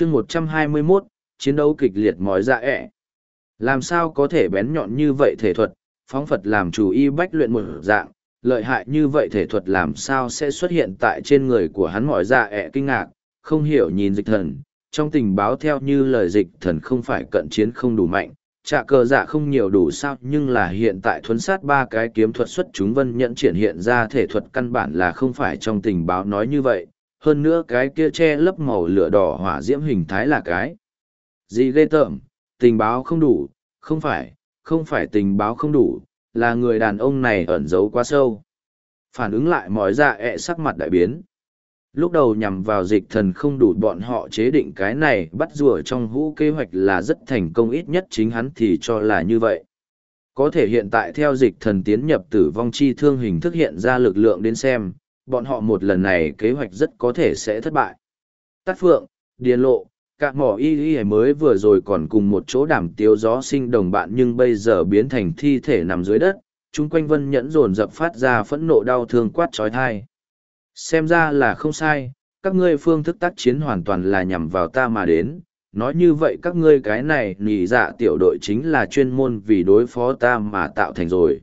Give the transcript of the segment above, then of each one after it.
chương một trăm hai mươi 121, chiến đấu kịch liệt mói dạ ẹ. Làm sao có thể bén nhọn như vậy thể thuật, phóng Phật làm chủ y bách luyện một dạng, lợi hại như vậy thể thuật làm sao sẽ xuất hiện tại trên người của hắn mỏi dạ ẹ kinh ngạc, không hiểu nhìn dịch thần. Trong tình báo theo như lời dịch thần không phải cận chiến không đủ mạnh, trả cờ dạ không nhiều đủ sao nhưng là hiện tại thuấn sát ba cái kiếm thuật xuất chúng vân nhẫn triển hiện ra thể thuật căn bản là không phải trong tình báo nói như vậy hơn nữa cái kia che lấp màu lửa đỏ hỏa diễm hình thái là cái. Gì ghê tởm, tình báo không đủ, không phải không phải tình báo không đủ, là người đàn ông này ẩn giấu quá sâu. Phản ứng lại mọi dạ ẹ sắc mặt đại biến. Lúc đầu nhằm vào dịch thần không đủ bọn họ chế định cái này bắt rùa trong hũ kế hoạch là rất thành công ít nhất chính hắn thì cho là như vậy. Có thể hiện tại theo dịch thần tiến nhập tử vong chi thương hình thức hiện ra lực lượng đến xem bọn họ một lần này kế hoạch rất có thể sẽ thất bại Tát phượng điền lộ cả mỏ y y mới vừa rồi còn cùng một chỗ đảm tiếu gió sinh đồng bạn nhưng bây giờ biến thành thi thể nằm dưới đất chung quanh vân nhẫn dồn dập phát ra phẫn nộ đau thương quát trói thai Xem ra là không sai, các ngươi phương thức tác chiến hoàn toàn là nhằm vào ta mà đến. Nói như vậy các ngươi cái này nỉ dạ tiểu đội chính là chuyên môn vì đối phó ta mà tạo thành rồi.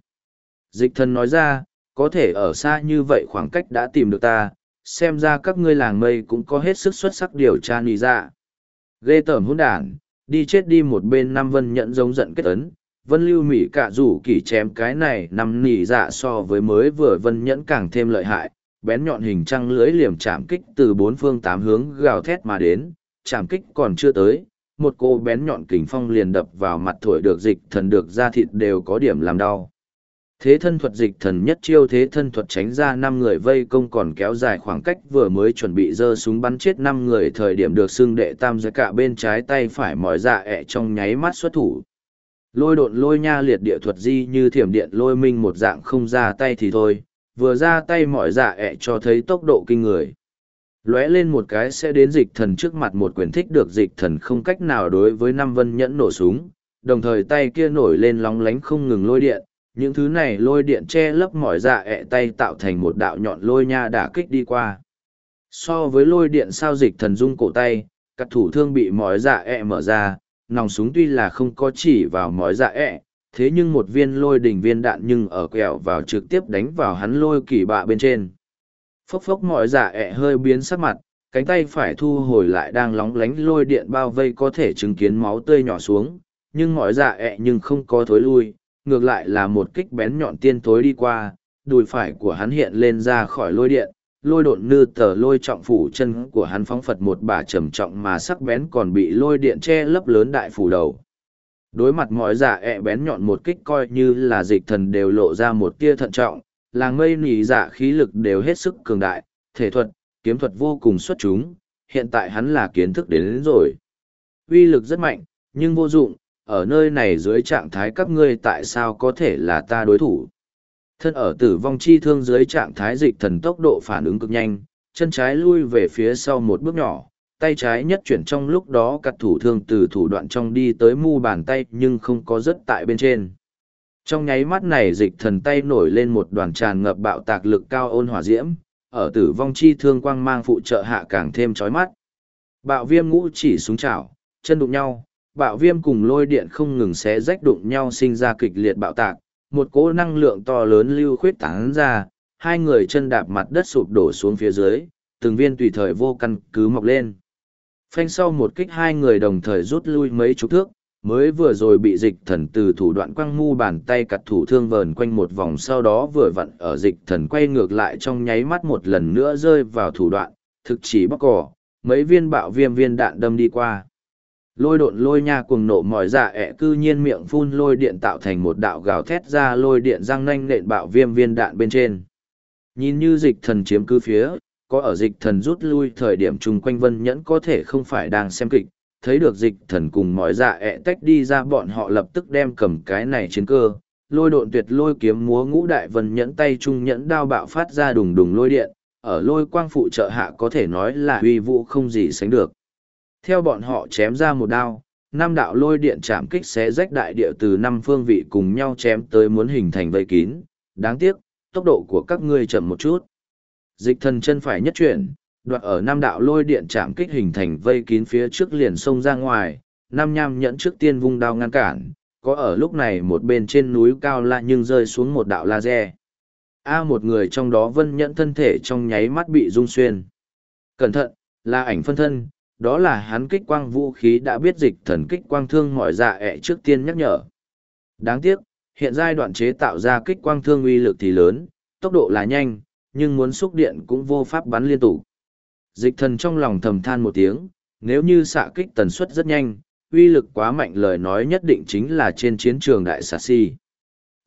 Dịch thân nói ra, có thể ở xa như vậy khoảng cách đã tìm được ta, xem ra các ngươi làng mây cũng có hết sức xuất sắc điều tra nỉ dạ. Ghê tởm hôn đản, đi chết đi một bên năm vân nhận giống giận kết ấn, vân lưu mỹ cả rủ kỳ chém cái này nằm nỉ dạ so với mới vừa vân nhẫn càng thêm lợi hại bén nhọn hình trăng lưới liềm chạm kích từ bốn phương tám hướng gào thét mà đến, chạm kích còn chưa tới, một cô bén nhọn kình phong liền đập vào mặt thổi được dịch thần được da thịt đều có điểm làm đau. Thế thân thuật dịch thần nhất chiêu thế thân thuật tránh ra năm người vây công còn kéo dài khoảng cách vừa mới chuẩn bị dơ súng bắn chết năm người thời điểm được xưng đệ tam giới cả bên trái tay phải mỏi dạ ẹ trong nháy mắt xuất thủ. Lôi độn lôi nha liệt địa thuật di như thiểm điện lôi minh một dạng không ra tay thì thôi, vừa ra tay mọi dạ ẹ cho thấy tốc độ kinh người lóe lên một cái sẽ đến dịch thần trước mặt một quyển thích được dịch thần không cách nào đối với năm vân nhẫn nổ súng đồng thời tay kia nổi lên lóng lánh không ngừng lôi điện những thứ này lôi điện che lấp mọi dạ ẹ tay tạo thành một đạo nhọn lôi nha đả kích đi qua so với lôi điện sao dịch thần dung cổ tay các thủ thương bị mỏi dạ ẹ mở ra nòng súng tuy là không có chỉ vào mỏi dạ ẹ thế nhưng một viên lôi đỉnh viên đạn nhưng ở quẹo vào trực tiếp đánh vào hắn lôi kỳ bạ bên trên. Phốc phốc mọi giả dạ ẹ hơi biến sắc mặt, cánh tay phải thu hồi lại đang lóng lánh lôi điện bao vây có thể chứng kiến máu tươi nhỏ xuống, nhưng mọi giả dạ ẹ nhưng không có thối lui, ngược lại là một kích bén nhọn tiên tối đi qua, đùi phải của hắn hiện lên ra khỏi lôi điện, lôi độn nư tờ lôi trọng phủ chân của hắn phóng phật một bà trầm trọng mà sắc bén còn bị lôi điện che lấp lớn đại phủ đầu. Đối mặt mọi giả ẹ bén nhọn một kích coi như là dịch thần đều lộ ra một tia thận trọng làng mây nỉ giả dạ khí lực đều hết sức cường đại thể thuật kiếm thuật vô cùng xuất chúng hiện tại hắn là kiến thức đến, đến rồi. Uy lực rất mạnh nhưng vô dụng ở nơi này dưới trạng thái các ngươi tại sao có thể là ta đối thủ thân ở tử vong chi thương dưới trạng thái dịch thần tốc độ phản ứng cực nhanh chân trái lui về phía sau một bước nhỏ tay trái nhất chuyển trong lúc đó cắt thủ thương từ thủ đoạn trong đi tới mu bàn tay nhưng không có rớt tại bên trên. Trong nháy mắt này dịch thần tay nổi lên một đoàn tràn ngập bạo tạc lực cao ôn hỏa diễm, ở tử vong chi thương quang mang phụ trợ hạ càng thêm chói mắt. Bạo viêm ngũ chỉ xuống chảo, chân đụng nhau, bạo viêm cùng lôi điện không ngừng xé rách đụng nhau sinh ra kịch liệt bạo tạc, một cỗ năng lượng to lớn lưu khuyết tán ra, hai người chân đạp mặt đất sụp đổ xuống phía dưới, từng viên tùy thời vô căn cứ mọc lên. Phanh sau một kích hai người đồng thời rút lui mấy chục thước, mới vừa rồi bị dịch thần từ thủ đoạn quăng mu bàn tay cặt thủ thương vờn quanh một vòng sau đó vừa vặn ở dịch thần quay ngược lại trong nháy mắt một lần nữa rơi vào thủ đoạn, thực chỉ bóc cỏ, mấy viên bạo viêm viên đạn đâm đi qua. Lôi độn lôi nha cuồng nộ mỏi dạ ẹ cư nhiên miệng phun lôi điện tạo thành một đạo gào thét ra lôi điện răng nanh nện bạo viêm viên đạn bên trên. Nhìn như dịch thần chiếm cứ phía, có ở dịch thần rút lui thời điểm chung quanh vân nhẫn có thể không phải đang xem kịch, thấy được dịch thần cùng mọi dạ ẹ tách đi ra bọn họ lập tức đem cầm cái này chiến cơ, lôi độn tuyệt lôi kiếm múa ngũ đại vân nhẫn tay trung nhẫn đao bạo phát ra đùng đùng lôi điện, ở lôi quang phụ trợ hạ có thể nói là uy vũ không gì sánh được. Theo bọn họ chém ra một đao, năm đạo lôi điện chạm kích xé rách đại địa từ năm phương vị cùng nhau chém tới muốn hình thành vây kín, đáng tiếc, tốc độ của các ngươi chậm một chút. Dịch thần chân phải nhất chuyển, Đoạt ở năm đạo lôi điện chạm kích hình thành vây kín phía trước liền sông ra ngoài, năm nham nhẫn trước tiên vung đao ngăn cản, có ở lúc này một bên trên núi cao lạ nhưng rơi xuống một đạo laser. A một người trong đó vân nhẫn thân thể trong nháy mắt bị rung xuyên. Cẩn thận, là ảnh phân thân, đó là hắn kích quang vũ khí đã biết dịch thần kích quang thương mọi dạ ẹ trước tiên nhắc nhở. Đáng tiếc, hiện giai đoạn chế tạo ra kích quang thương uy lực thì lớn, tốc độ là nhanh, nhưng muốn xúc điện cũng vô pháp bắn liên tục. Dịch thần trong lòng thầm than một tiếng, nếu như xạ kích tần suất rất nhanh, uy lực quá mạnh lời nói nhất định chính là trên chiến trường đại xà si.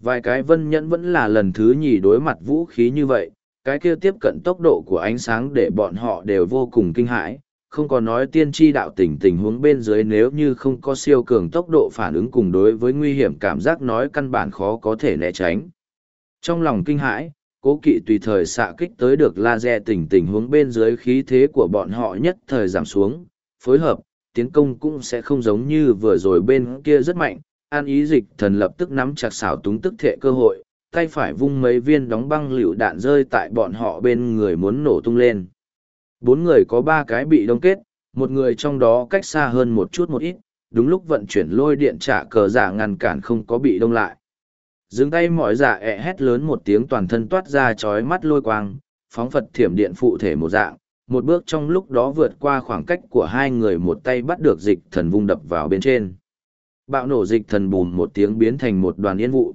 Vài cái vân nhẫn vẫn là lần thứ nhì đối mặt vũ khí như vậy, cái kia tiếp cận tốc độ của ánh sáng để bọn họ đều vô cùng kinh hãi, không có nói tiên tri đạo tình tình huống bên dưới nếu như không có siêu cường tốc độ phản ứng cùng đối với nguy hiểm cảm giác nói căn bản khó có thể né tránh. Trong lòng kinh hãi, cố kỵ tùy thời xạ kích tới được laser tình tình huống bên dưới khí thế của bọn họ nhất thời giảm xuống, phối hợp, tiến công cũng sẽ không giống như vừa rồi bên kia rất mạnh, an ý dịch thần lập tức nắm chặt xảo túng tức thệ cơ hội, tay phải vung mấy viên đóng băng lựu đạn rơi tại bọn họ bên người muốn nổ tung lên. Bốn người có ba cái bị đông kết, một người trong đó cách xa hơn một chút một ít, đúng lúc vận chuyển lôi điện trả cờ giả ngăn cản không có bị đông lại. Dừng tay mọi giả ẹ hét lớn một tiếng toàn thân toát ra chói mắt lôi quang, phóng phật thiểm điện phụ thể một dạng, một bước trong lúc đó vượt qua khoảng cách của hai người một tay bắt được dịch thần vung đập vào bên trên. Bạo nổ dịch thần bùn một tiếng biến thành một đoàn yên vụ.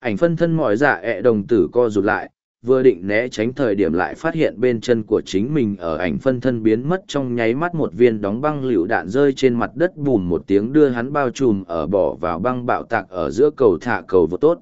Ảnh phân thân mọi giả ẹ đồng tử co rụt lại, vừa định né tránh thời điểm lại phát hiện bên chân của chính mình ở ảnh phân thân biến mất trong nháy mắt một viên đóng băng lựu đạn rơi trên mặt đất bùm một tiếng đưa hắn bao trùm ở bỏ vào băng bạo tạc ở giữa cầu thả cầu vô tốt.